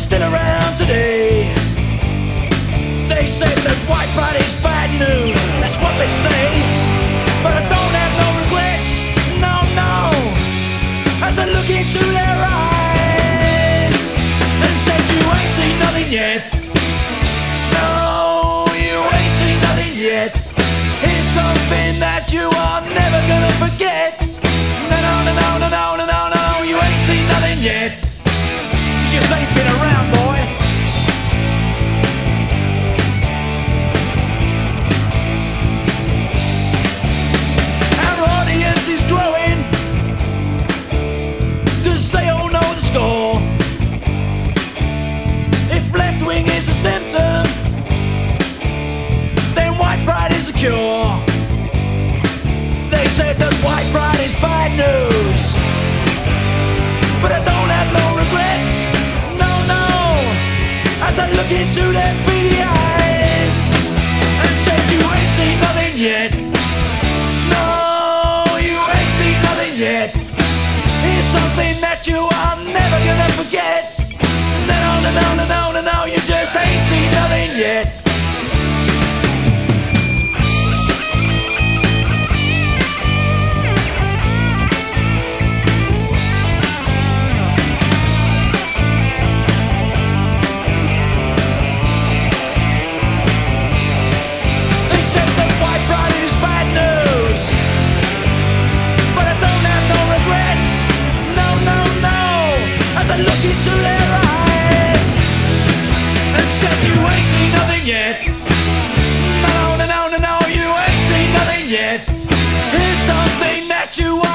still around today. They say that white body's bad news. That's what they say. But I don't have no regrets. No, no. As I look into their eyes and said, You ain't seen nothing yet. No, you ain't seen nothing yet. Here's something that you are never gonna forget. No, no, no, no, no, no, no, no. You ain't seen nothing yet. Pride cure. They said that white pride is bad news. But I don't have no regrets. No, no. As I look into their beady eyes and said, You ain't seen nothing yet. No, you ain't seen nothing yet. It's something that you are never gonna forget. nothing yet. No, no, no, no, no, you ain't seen nothing yet. It's something that you